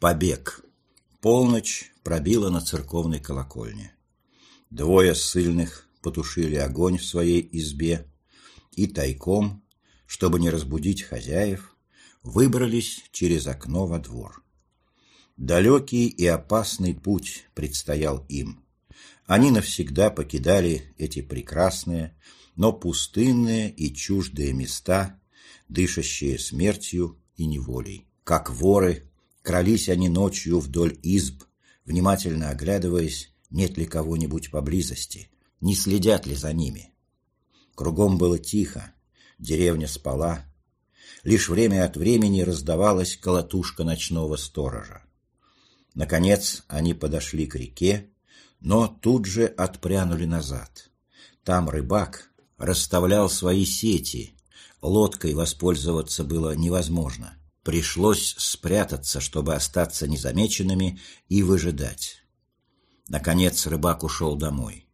Побег. Полночь пробила на церковной колокольне. Двое ссыльных потушили огонь в своей избе и тайком, чтобы не разбудить хозяев, выбрались через окно во двор. Далекий и опасный путь предстоял им. Они навсегда покидали эти прекрасные, но пустынные и чуждые места, дышащие смертью и неволей. Как воры, крались они ночью вдоль изб, внимательно оглядываясь, нет ли кого-нибудь поблизости, не следят ли за ними. Кругом было тихо, деревня спала, лишь время от времени раздавалась колотушка ночного сторожа. Наконец они подошли к реке, но тут же отпрянули назад. Там рыбак расставлял свои сети, лодкой воспользоваться было невозможно. Пришлось спрятаться, чтобы остаться незамеченными и выжидать. Наконец рыбак ушел домой.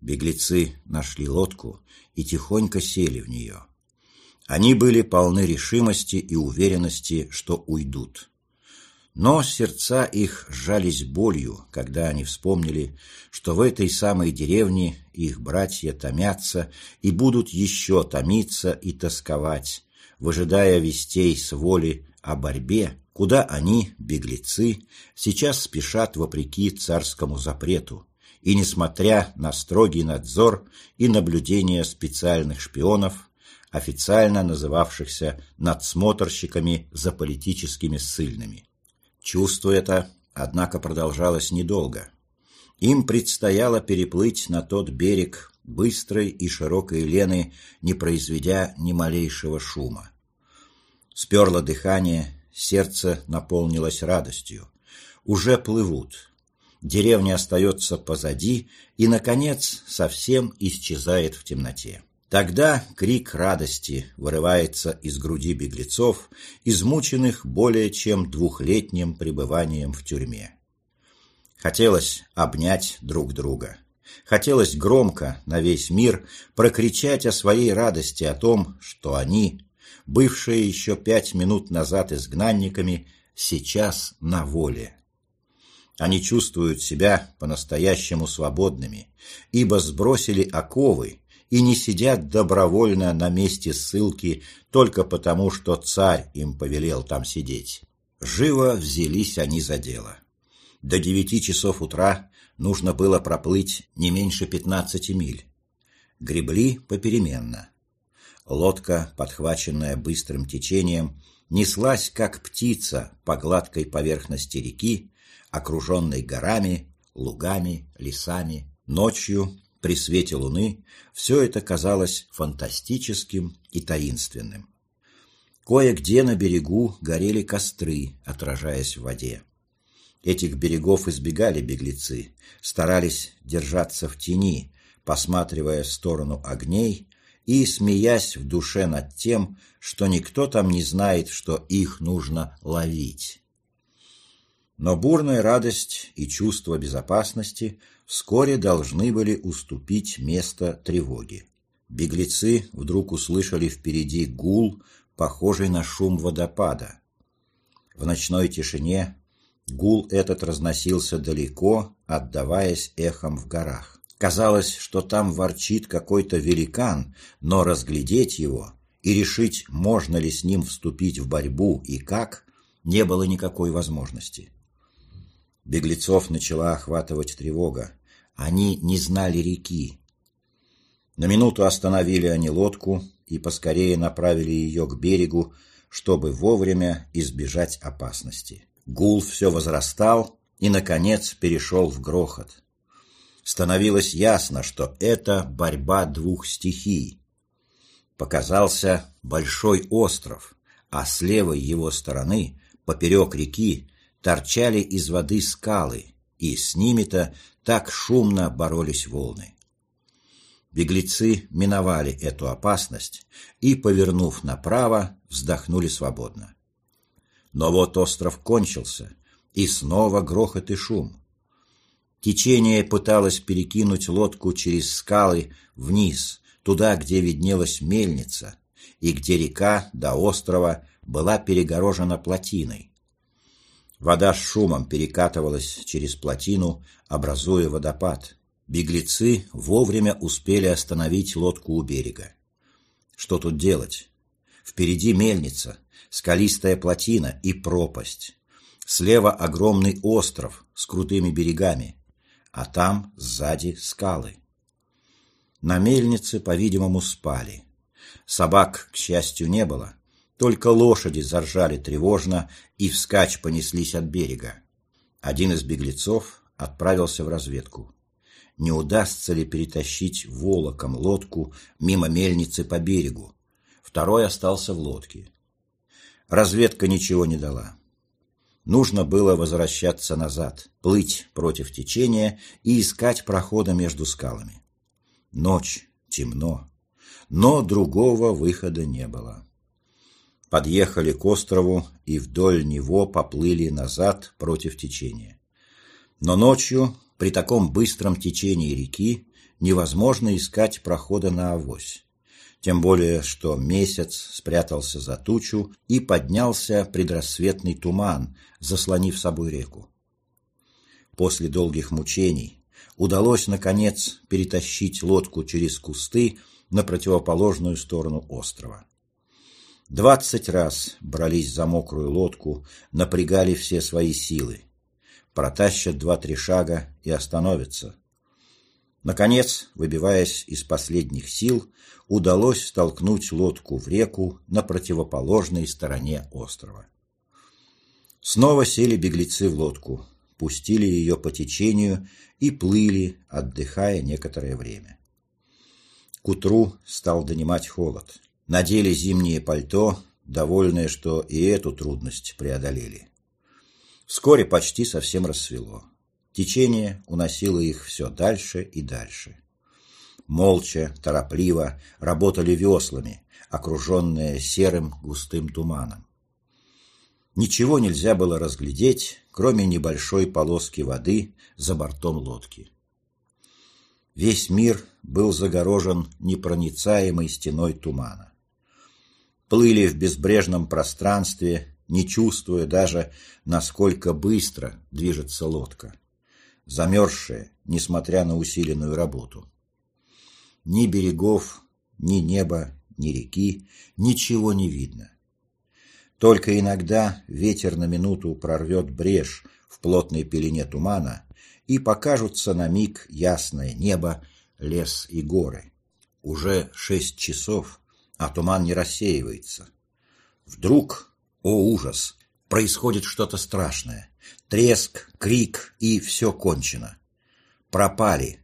Беглецы нашли лодку и тихонько сели в нее. Они были полны решимости и уверенности, что уйдут. Но сердца их сжались болью, когда они вспомнили, что в этой самой деревне их братья томятся и будут еще томиться и тосковать, выжидая вестей с воли о борьбе, куда они, беглецы, сейчас спешат вопреки царскому запрету, и, несмотря на строгий надзор и наблюдение специальных шпионов, официально называвшихся надсмотрщиками за политическими ссыльными. Чувство это, однако, продолжалось недолго. Им предстояло переплыть на тот берег быстрой и широкой Лены, не произведя ни малейшего шума. Сперло дыхание, сердце наполнилось радостью. Уже плывут. Деревня остается позади и, наконец, совсем исчезает в темноте. Тогда крик радости вырывается из груди беглецов, измученных более чем двухлетним пребыванием в тюрьме. Хотелось обнять друг друга. Хотелось громко на весь мир прокричать о своей радости, о том, что они, бывшие еще пять минут назад изгнанниками, сейчас на воле. Они чувствуют себя по-настоящему свободными, ибо сбросили оковы и не сидят добровольно на месте ссылки только потому, что царь им повелел там сидеть. Живо взялись они за дело. До девяти часов утра нужно было проплыть не меньше пятнадцати миль. Гребли попеременно. Лодка, подхваченная быстрым течением, неслась, как птица, по гладкой поверхности реки, окруженной горами, лугами, лесами. Ночью при свете луны все это казалось фантастическим и таинственным. Кое-где на берегу горели костры, отражаясь в воде. Этих берегов избегали беглецы, старались держаться в тени, посматривая в сторону огней и смеясь в душе над тем, что никто там не знает, что их нужно ловить. Но бурная радость и чувство безопасности вскоре должны были уступить место тревоге. Беглецы вдруг услышали впереди гул, похожий на шум водопада. В ночной тишине гул этот разносился далеко, отдаваясь эхом в горах. Казалось, что там ворчит какой-то великан, но разглядеть его и решить, можно ли с ним вступить в борьбу и как, не было никакой возможности. Беглецов начала охватывать тревога. Они не знали реки. На минуту остановили они лодку и поскорее направили ее к берегу, чтобы вовремя избежать опасности. Гул все возрастал и, наконец, перешел в грохот. Становилось ясно, что это борьба двух стихий. Показался большой остров, а с левой его стороны, поперек реки, торчали из воды скалы, и с ними-то так шумно боролись волны. Беглецы миновали эту опасность и, повернув направо, вздохнули свободно. Но вот остров кончился, и снова грохот и шум. Течение пыталось перекинуть лодку через скалы вниз, туда, где виднелась мельница, и где река до острова была перегорожена плотиной. Вода с шумом перекатывалась через плотину, образуя водопад. Беглецы вовремя успели остановить лодку у берега. Что тут делать? Впереди мельница, скалистая плотина и пропасть. Слева огромный остров с крутыми берегами, а там сзади скалы. На мельнице, по-видимому, спали. Собак, к счастью, не было. Только лошади заржали тревожно и вскачь понеслись от берега. Один из беглецов отправился в разведку. Не удастся ли перетащить волоком лодку мимо мельницы по берегу? Второй остался в лодке. Разведка ничего не дала. Нужно было возвращаться назад, плыть против течения и искать прохода между скалами. Ночь, темно, но другого выхода не было. Подъехали к острову и вдоль него поплыли назад против течения. Но ночью, при таком быстром течении реки, невозможно искать прохода на авось. Тем более, что месяц спрятался за тучу и поднялся предрассветный туман, заслонив собой реку. После долгих мучений удалось, наконец, перетащить лодку через кусты на противоположную сторону острова. Двадцать раз брались за мокрую лодку, напрягали все свои силы. Протащат два-три шага и остановятся. Наконец, выбиваясь из последних сил, удалось столкнуть лодку в реку на противоположной стороне острова. Снова сели беглецы в лодку, пустили ее по течению и плыли, отдыхая некоторое время. К утру стал донимать холод. Надели зимнее пальто, довольные, что и эту трудность преодолели. Вскоре почти совсем рассвело. Течение уносило их все дальше и дальше. Молча, торопливо работали веслами, окруженные серым густым туманом. Ничего нельзя было разглядеть, кроме небольшой полоски воды за бортом лодки. Весь мир был загорожен непроницаемой стеной тумана. Плыли в безбрежном пространстве, не чувствуя даже, насколько быстро движется лодка, замерзшая, несмотря на усиленную работу. Ни берегов, ни неба, ни реки, ничего не видно. Только иногда ветер на минуту прорвет брешь в плотной пелене тумана, и покажутся на миг ясное небо, лес и горы. Уже шесть часов, а туман не рассеивается. Вдруг, о ужас, происходит что-то страшное. Треск, крик, и все кончено. Пропали.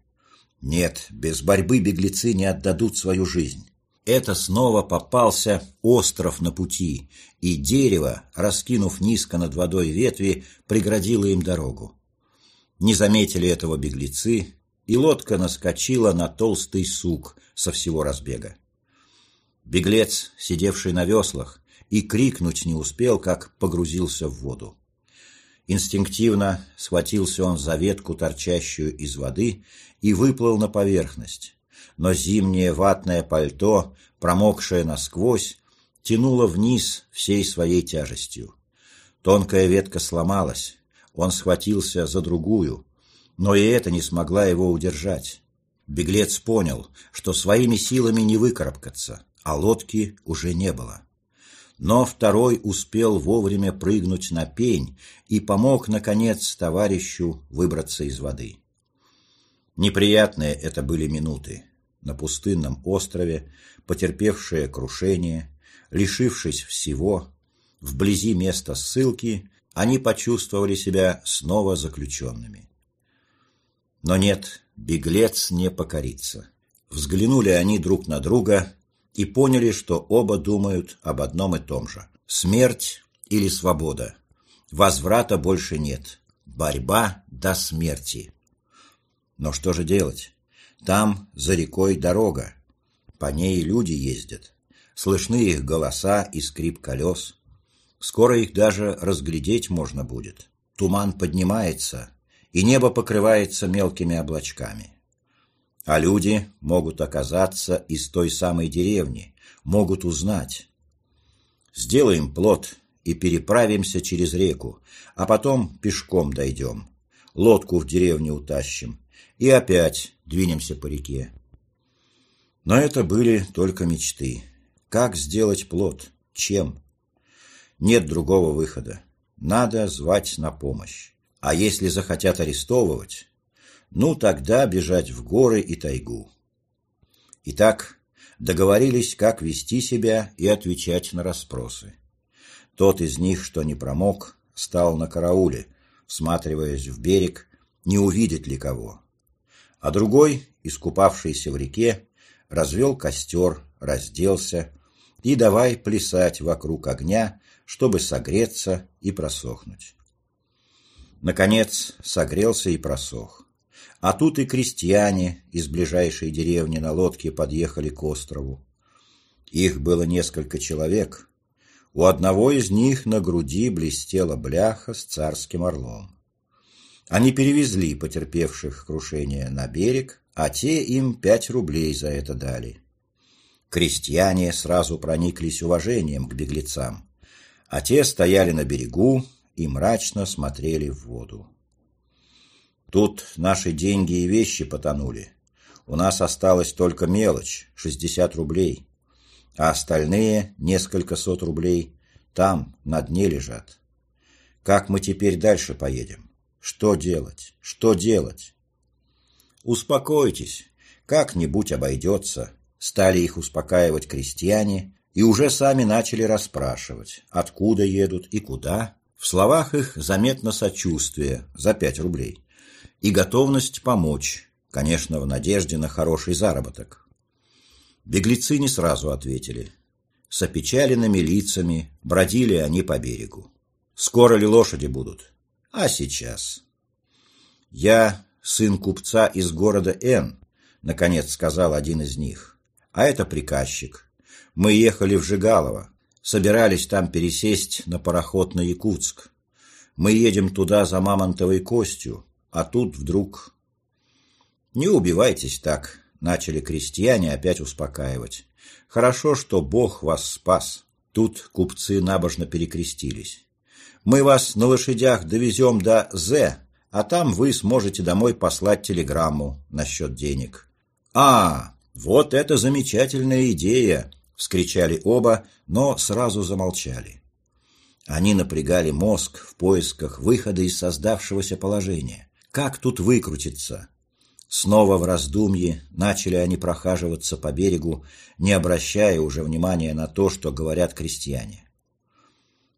Нет, без борьбы беглецы не отдадут свою жизнь это снова попался остров на пути, и дерево, раскинув низко над водой ветви, преградило им дорогу. Не заметили этого беглецы, и лодка наскочила на толстый сук со всего разбега. Беглец, сидевший на веслах, и крикнуть не успел, как погрузился в воду. Инстинктивно схватился он за ветку, торчащую из воды, и выплыл на поверхность но зимнее ватное пальто, промокшее насквозь, тянуло вниз всей своей тяжестью. Тонкая ветка сломалась, он схватился за другую, но и это не смогла его удержать. Беглец понял, что своими силами не выкарабкаться, а лодки уже не было. Но второй успел вовремя прыгнуть на пень и помог, наконец, товарищу выбраться из воды. Неприятные это были минуты на пустынном острове, потерпевшие крушение, лишившись всего, вблизи места ссылки, они почувствовали себя снова заключенными. Но нет, беглец не покорится. Взглянули они друг на друга и поняли, что оба думают об одном и том же. Смерть или свобода. Возврата больше нет. Борьба до смерти. Но что же делать? Там, за рекой, дорога. По ней люди ездят. Слышны их голоса и скрип колес. Скоро их даже разглядеть можно будет. Туман поднимается, и небо покрывается мелкими облачками. А люди могут оказаться из той самой деревни, могут узнать. Сделаем плод и переправимся через реку, а потом пешком дойдем. Лодку в деревню утащим и опять двинемся по реке. Но это были только мечты. Как сделать плод? Чем? Нет другого выхода. Надо звать на помощь. А если захотят арестовывать, ну тогда бежать в горы и тайгу. Итак, договорились, как вести себя и отвечать на расспросы. Тот из них, что не промок, стал на карауле, всматриваясь в берег, не увидит ли кого. А другой, искупавшийся в реке, развел костер, разделся и давай плясать вокруг огня, чтобы согреться и просохнуть. Наконец согрелся и просох. А тут и крестьяне из ближайшей деревни на лодке подъехали к острову. Их было несколько человек. У одного из них на груди блестела бляха с царским орлом. Они перевезли потерпевших крушение на берег, а те им пять рублей за это дали. Крестьяне сразу прониклись уважением к беглецам, а те стояли на берегу и мрачно смотрели в воду. Тут наши деньги и вещи потонули. У нас осталась только мелочь, 60 рублей, а остальные, несколько сот рублей, там, на дне лежат. Как мы теперь дальше поедем? Что делать? Что делать? Успокойтесь, как-нибудь обойдется. Стали их успокаивать крестьяне и уже сами начали расспрашивать, откуда едут и куда. В словах их заметно сочувствие за пять рублей и готовность помочь, конечно, в надежде на хороший заработок. Беглецы не сразу ответили. С опечаленными лицами бродили они по берегу. Скоро ли лошади будут? А сейчас? Я сын купца из города Н, наконец сказал один из них. А это приказчик. Мы ехали в Жигалово, собирались там пересесть на пароход на Якутск. Мы едем туда за мамонтовой костью, а тут вдруг... «Не убивайтесь так», — начали крестьяне опять успокаивать. «Хорошо, что Бог вас спас». Тут купцы набожно перекрестились. «Мы вас на лошадях довезем до З, а там вы сможете домой послать телеграмму насчет денег». «А, вот это замечательная идея!» — вскричали оба, но сразу замолчали. Они напрягали мозг в поисках выхода из создавшегося положения. Как тут выкрутиться? Снова в раздумье начали они прохаживаться по берегу, не обращая уже внимания на то, что говорят крестьяне.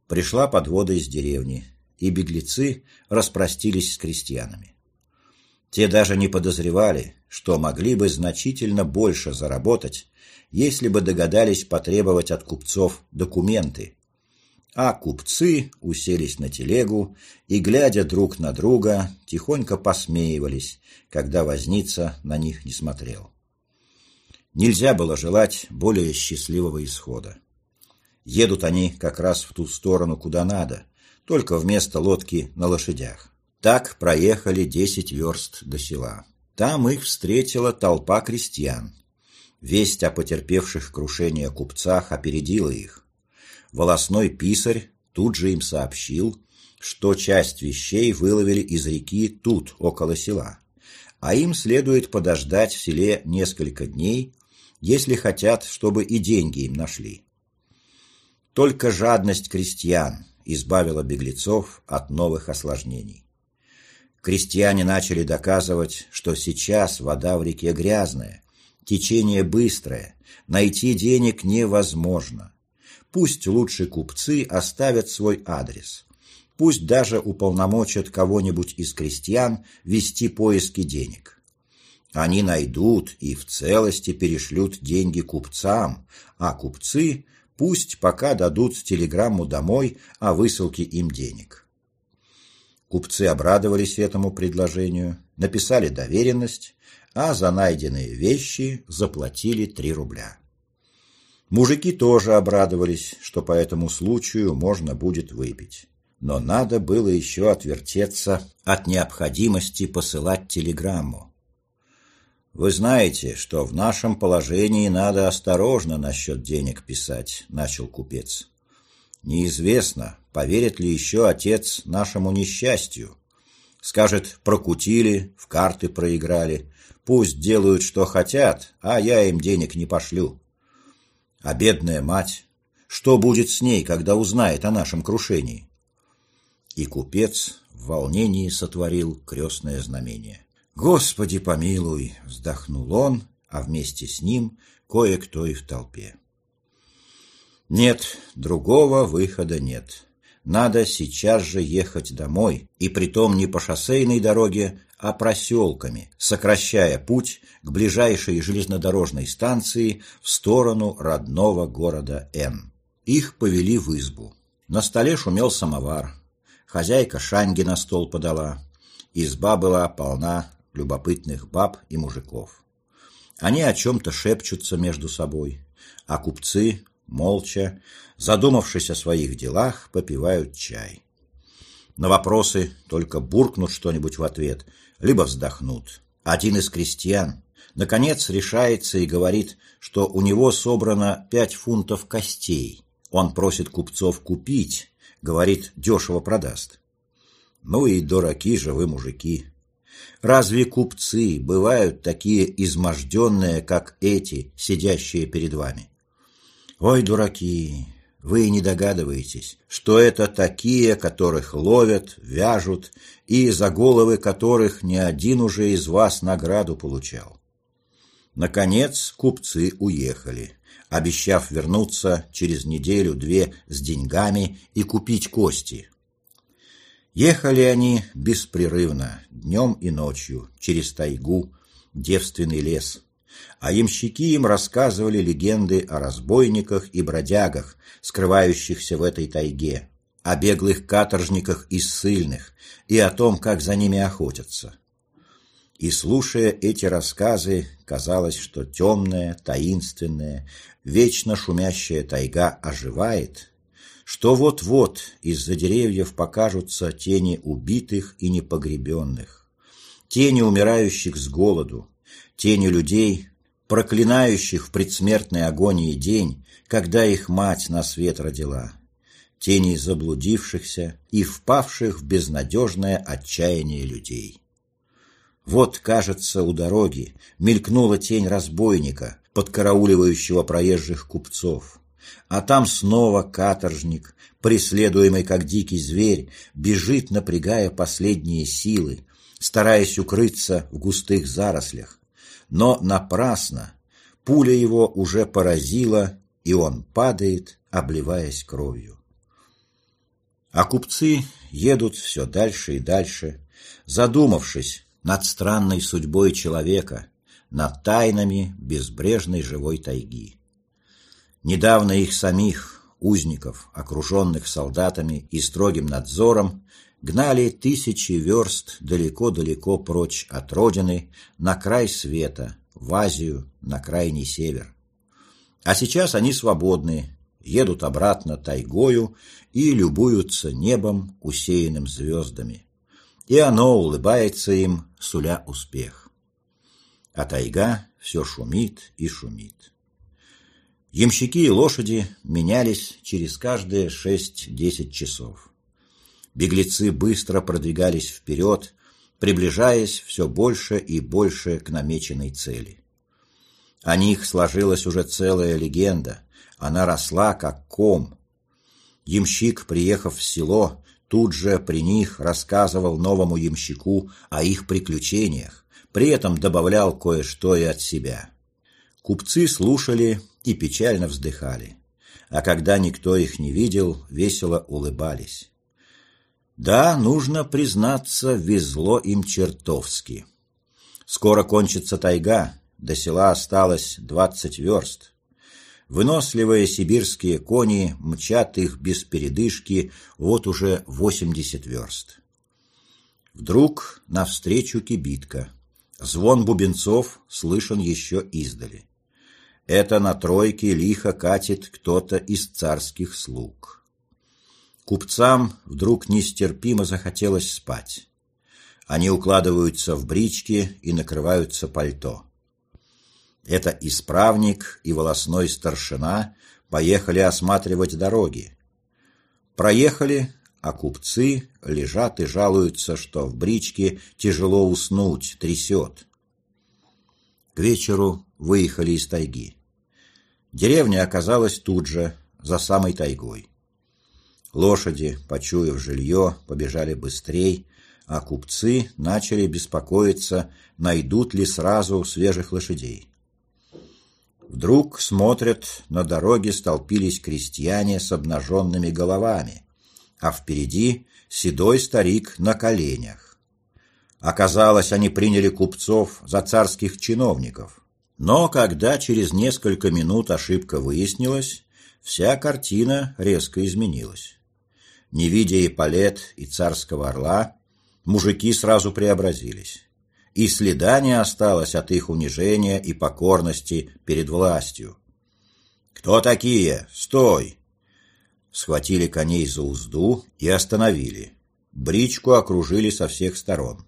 Пришла подвода из деревни, и беглецы распростились с крестьянами. Те даже не подозревали, что могли бы значительно больше заработать, если бы догадались потребовать от купцов документы, а купцы уселись на телегу и, глядя друг на друга, тихонько посмеивались, когда возница на них не смотрел. Нельзя было желать более счастливого исхода. Едут они как раз в ту сторону, куда надо, только вместо лодки на лошадях. Так проехали десять верст до села. Там их встретила толпа крестьян. Весть о потерпевших крушение купцах опередила их волосной писарь тут же им сообщил, что часть вещей выловили из реки тут, около села, а им следует подождать в селе несколько дней, если хотят, чтобы и деньги им нашли. Только жадность крестьян избавила беглецов от новых осложнений. Крестьяне начали доказывать, что сейчас вода в реке грязная, течение быстрое, найти денег невозможно, Пусть лучше купцы оставят свой адрес. Пусть даже уполномочат кого-нибудь из крестьян вести поиски денег. Они найдут и в целости перешлют деньги купцам, а купцы пусть пока дадут телеграмму домой о высылке им денег. Купцы обрадовались этому предложению, написали доверенность, а за найденные вещи заплатили три рубля. Мужики тоже обрадовались, что по этому случаю можно будет выпить. Но надо было еще отвертеться от необходимости посылать телеграмму. «Вы знаете, что в нашем положении надо осторожно насчет денег писать», — начал купец. Неизвестно, поверит ли еще отец нашему несчастью. Скажет, прокутили, в карты проиграли. Пусть делают, что хотят, а я им денег не пошлю. А бедная мать, что будет с ней, когда узнает о нашем крушении? И купец в волнении сотворил крестное знамение. «Господи помилуй!» — вздохнул он, а вместе с ним кое-кто и в толпе. Нет, другого выхода нет. Надо сейчас же ехать домой, и притом не по шоссейной дороге, а проселками, сокращая путь к ближайшей железнодорожной станции в сторону родного города Н. Их повели в избу. На столе шумел самовар. Хозяйка шанги на стол подала. Изба была полна любопытных баб и мужиков. Они о чем-то шепчутся между собой, а купцы молча, задумавшись о своих делах, попивают чай. На вопросы только буркнут что-нибудь в ответ, либо вздохнут. Один из крестьян, наконец, решается и говорит, что у него собрано пять фунтов костей. Он просит купцов купить, говорит, дешево продаст. Ну и дураки же вы, мужики. Разве купцы бывают такие изможденные, как эти, сидящие перед вами? Ой, дураки, вы не догадываетесь, что это такие, которых ловят, вяжут, и за головы которых ни один уже из вас награду получал. Наконец купцы уехали, обещав вернуться через неделю-две с деньгами и купить кости. Ехали они беспрерывно, днем и ночью, через тайгу, девственный лес а ямщики им рассказывали легенды о разбойниках и бродягах, скрывающихся в этой тайге, о беглых каторжниках и ссыльных, и о том, как за ними охотятся. И, слушая эти рассказы, казалось, что темная, таинственная, вечно шумящая тайга оживает, что вот-вот из-за деревьев покажутся тени убитых и непогребенных, тени умирающих с голоду, тени людей, проклинающих в предсмертной агонии день, когда их мать на свет родила, тени заблудившихся и впавших в безнадежное отчаяние людей. Вот, кажется, у дороги мелькнула тень разбойника, подкарауливающего проезжих купцов. А там снова каторжник, преследуемый как дикий зверь, бежит, напрягая последние силы, стараясь укрыться в густых зарослях, но напрасно. Пуля его уже поразила, и он падает, обливаясь кровью. А купцы едут все дальше и дальше, задумавшись над странной судьбой человека, над тайнами безбрежной живой тайги. Недавно их самих, узников, окруженных солдатами и строгим надзором, гнали тысячи верст далеко-далеко прочь от родины, на край света, в Азию, на крайний север. А сейчас они свободны, едут обратно тайгою и любуются небом, усеянным звездами. И оно улыбается им, суля успех. А тайга все шумит и шумит. Ямщики и лошади менялись через каждые шесть-десять часов. Беглецы быстро продвигались вперед, приближаясь все больше и больше к намеченной цели. О них сложилась уже целая легенда, она росла как ком. Ямщик, приехав в село, тут же при них рассказывал новому ямщику о их приключениях, при этом добавлял кое-что и от себя. Купцы слушали и печально вздыхали, а когда никто их не видел, весело улыбались. Да, нужно признаться, везло им чертовски. Скоро кончится тайга, до села осталось двадцать верст. Выносливые сибирские кони мчат их без передышки вот уже восемьдесят верст. Вдруг навстречу кибитка. Звон бубенцов слышен еще издали. Это на тройке лихо катит кто-то из царских слуг. Купцам вдруг нестерпимо захотелось спать. Они укладываются в брички и накрываются пальто. Это исправник и волосной старшина поехали осматривать дороги. Проехали, а купцы лежат и жалуются, что в бричке тяжело уснуть, трясет. К вечеру выехали из тайги. Деревня оказалась тут же, за самой тайгой. Лошади, почуяв жилье, побежали быстрей, а купцы начали беспокоиться, найдут ли сразу свежих лошадей. Вдруг смотрят, на дороге столпились крестьяне с обнаженными головами, а впереди седой старик на коленях. Оказалось, они приняли купцов за царских чиновников. Но когда через несколько минут ошибка выяснилась, вся картина резко изменилась. Не видя и палет, и царского орла, мужики сразу преобразились. И следа не осталось от их унижения и покорности перед властью. «Кто такие? Стой!» Схватили коней за узду и остановили. Бричку окружили со всех сторон.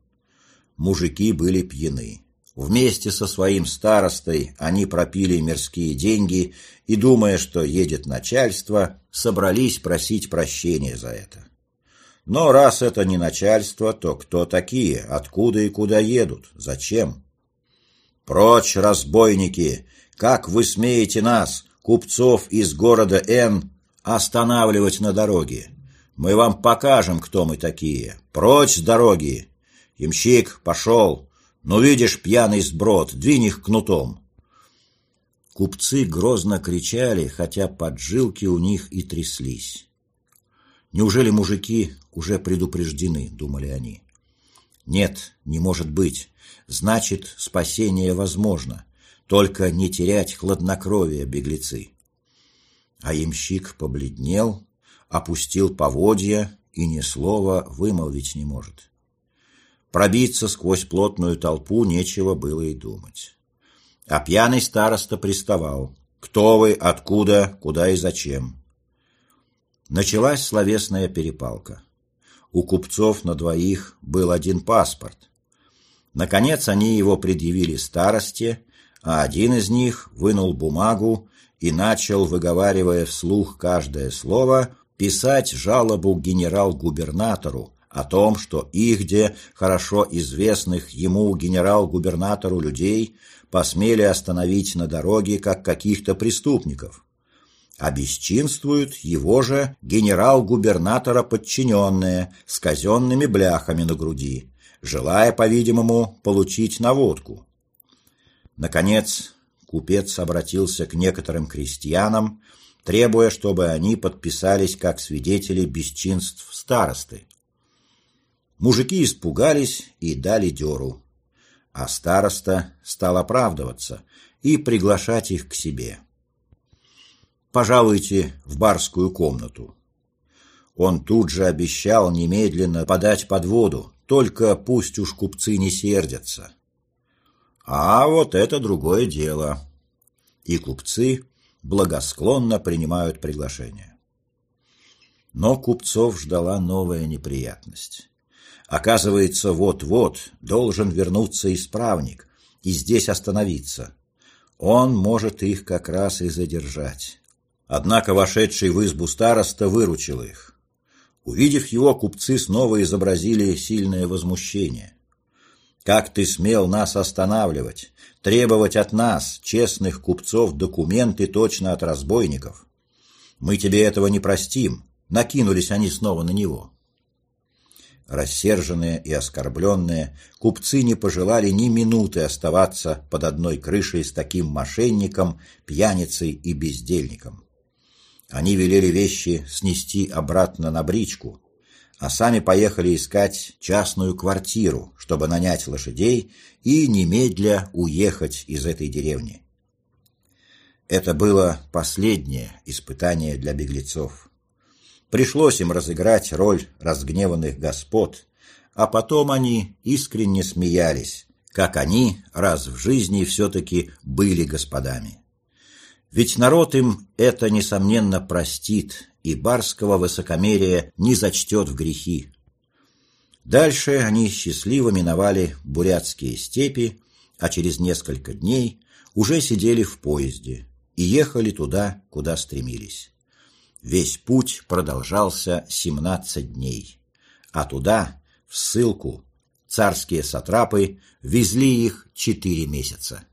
Мужики были пьяны. Вместе со своим старостой они пропили мирские деньги и, думая, что едет начальство, собрались просить прощения за это. Но раз это не начальство, то кто такие, откуда и куда едут, зачем? «Прочь, разбойники! Как вы смеете нас, купцов из города Н, останавливать на дороге? Мы вам покажем, кто мы такие. Прочь с дороги! Ямщик, пошел! Ну, видишь, пьяный сброд, двинь их кнутом. Купцы грозно кричали, хотя поджилки у них и тряслись. Неужели мужики уже предупреждены, думали они. Нет, не может быть. Значит, спасение возможно. Только не терять хладнокровие беглецы. А ямщик побледнел, опустил поводья и ни слова вымолвить не может. Пробиться сквозь плотную толпу нечего было и думать. А пьяный староста приставал. «Кто вы? Откуда? Куда и зачем?» Началась словесная перепалка. У купцов на двоих был один паспорт. Наконец они его предъявили старости, а один из них вынул бумагу и начал, выговаривая вслух каждое слово, писать жалобу генерал-губернатору, о том, что ихде, хорошо известных ему генерал-губернатору людей, посмели остановить на дороге как каких-то преступников. Обесчинствуют его же генерал-губернатора подчиненные с казенными бляхами на груди, желая, по-видимому, получить наводку. Наконец, купец обратился к некоторым крестьянам, требуя, чтобы они подписались как свидетели бесчинств старосты. Мужики испугались и дали дёру. А староста стал оправдываться и приглашать их к себе. «Пожалуйте в барскую комнату». Он тут же обещал немедленно подать под воду, только пусть уж купцы не сердятся. А вот это другое дело. И купцы благосклонно принимают приглашение. Но купцов ждала новая неприятность. Оказывается, вот-вот должен вернуться исправник и здесь остановиться. Он может их как раз и задержать. Однако вошедший в избу староста выручил их. Увидев его, купцы снова изобразили сильное возмущение. «Как ты смел нас останавливать, требовать от нас, честных купцов, документы точно от разбойников? Мы тебе этого не простим», — накинулись они снова на него. Рассерженные и оскорбленные, купцы не пожелали ни минуты оставаться под одной крышей с таким мошенником, пьяницей и бездельником. Они велели вещи снести обратно на бричку, а сами поехали искать частную квартиру, чтобы нанять лошадей и немедля уехать из этой деревни. Это было последнее испытание для беглецов. Пришлось им разыграть роль разгневанных господ, а потом они искренне смеялись, как они раз в жизни все-таки были господами. Ведь народ им это, несомненно, простит, и барского высокомерия не зачтет в грехи. Дальше они счастливо миновали бурятские степи, а через несколько дней уже сидели в поезде и ехали туда, куда стремились. Весь путь продолжался семнадцать дней, а туда, в ссылку, царские сатрапы везли их четыре месяца.